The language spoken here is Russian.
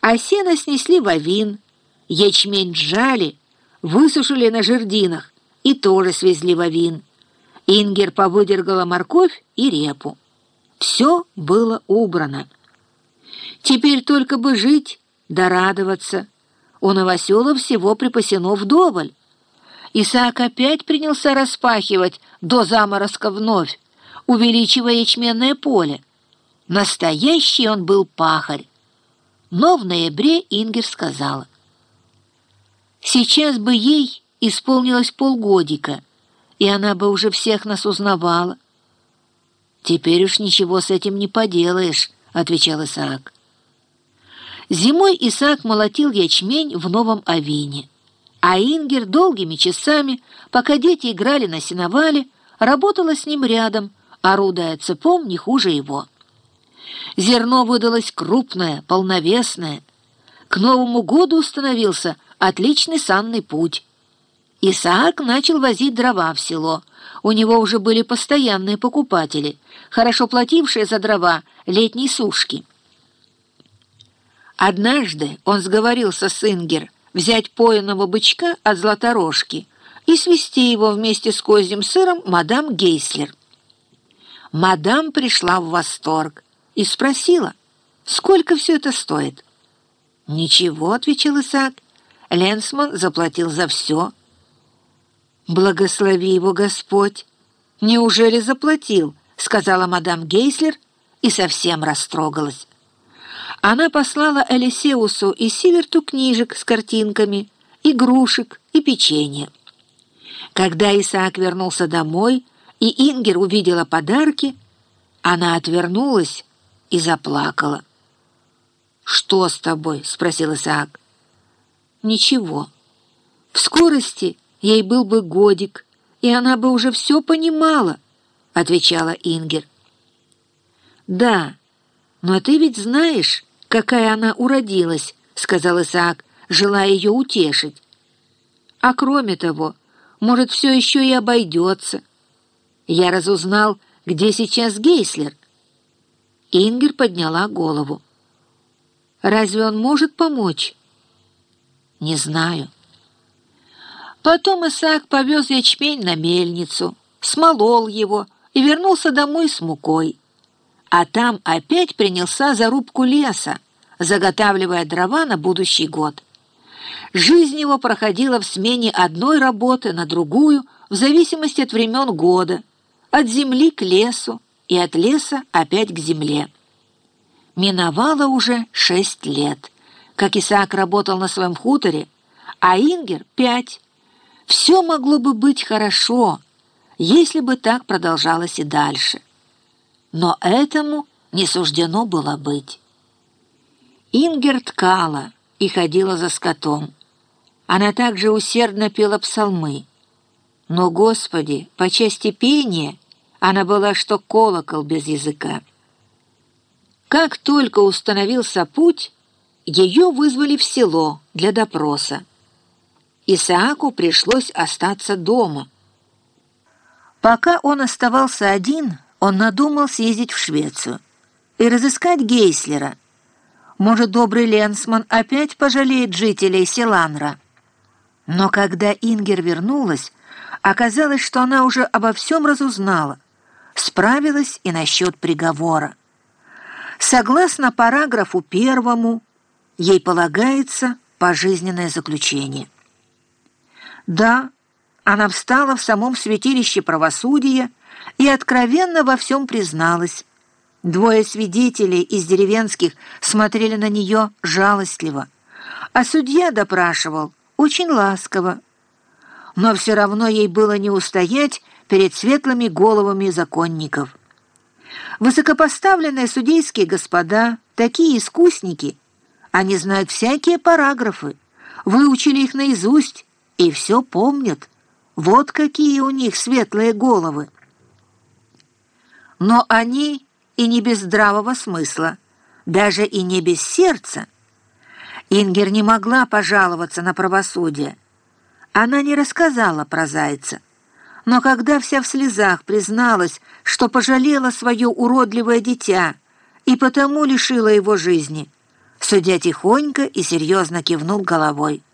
А сено снесли в авин, ячмень сжали, высушили на жердинах и тоже свезли в авин. Ингер повыдергала морковь и репу. Все было убрано. Теперь только бы жить да радоваться. У новоселов всего припасено вдоволь. Исаак опять принялся распахивать до заморозка вновь, увеличивая ячменное поле. Настоящий он был пахарь. Но в ноябре Ингер сказала. Сейчас бы ей исполнилось полгодика, и она бы уже всех нас узнавала. «Теперь уж ничего с этим не поделаешь», — отвечал Исаак. Зимой Исаак молотил ячмень в новом авине, а Ингер долгими часами, пока дети играли на сеновале, работала с ним рядом, орудая цепом не хуже его. Зерно выдалось крупное, полновесное. К Новому году установился отличный санный путь. Исаак начал возить дрова в село. У него уже были постоянные покупатели, хорошо платившие за дрова летней сушки. Однажды он сговорился с Ингер взять пояного бычка от златорожки и свести его вместе с козьим сыром мадам Гейслер. Мадам пришла в восторг и спросила, сколько все это стоит. «Ничего», — отвечал Исаак, — «Ленсман заплатил за все». «Благослови его Господь!» «Неужели заплатил?» — сказала мадам Гейслер и совсем растрогалась. Она послала Элисеусу и Сиверту книжек с картинками, игрушек и печенье. Когда Исаак вернулся домой, и Ингер увидела подарки, она отвернулась и заплакала. «Что с тобой?» — спросил Исаак. «Ничего. В скорости ей был бы годик, и она бы уже все понимала», — отвечала Ингер. «Да, но ты ведь знаешь, какая она уродилась», — сказал Исаак, желая ее утешить. «А кроме того, может, все еще и обойдется. Я разузнал, где сейчас Гейслер». Ингер подняла голову. «Разве он может помочь?» «Не знаю». Потом Исаак повез ячмень на мельницу, смолол его и вернулся домой с мукой. А там опять принялся за рубку леса, заготавливая дрова на будущий год. Жизнь его проходила в смене одной работы на другую в зависимости от времен года, от земли к лесу, и от леса опять к земле. Миновало уже шесть лет, как Исаак работал на своем хуторе, а Ингер — пять. Все могло бы быть хорошо, если бы так продолжалось и дальше. Но этому не суждено было быть. Ингер ткала и ходила за скотом. Она также усердно пела псалмы. Но, Господи, по части пения — она была, что колокол без языка. Как только установился путь, ее вызвали в село для допроса. Исааку пришлось остаться дома. Пока он оставался один, он надумал съездить в Швецию и разыскать Гейслера. Может, добрый Ленсман опять пожалеет жителей Селанра. Но когда Ингер вернулась, оказалось, что она уже обо всем разузнала — справилась и насчет приговора. Согласно параграфу первому, ей полагается пожизненное заключение. Да, она встала в самом святилище правосудия и откровенно во всем призналась. Двое свидетелей из деревенских смотрели на нее жалостливо, а судья допрашивал очень ласково. Но все равно ей было не устоять перед светлыми головами законников. Высокопоставленные судейские господа, такие искусники, они знают всякие параграфы, выучили их наизусть и все помнят. Вот какие у них светлые головы. Но они и не без здравого смысла, даже и не без сердца. Ингер не могла пожаловаться на правосудие. Она не рассказала про зайца. Но когда вся в слезах призналась, что пожалела свое уродливое дитя и потому лишила его жизни, Судья тихонько и серьезно кивнул головой.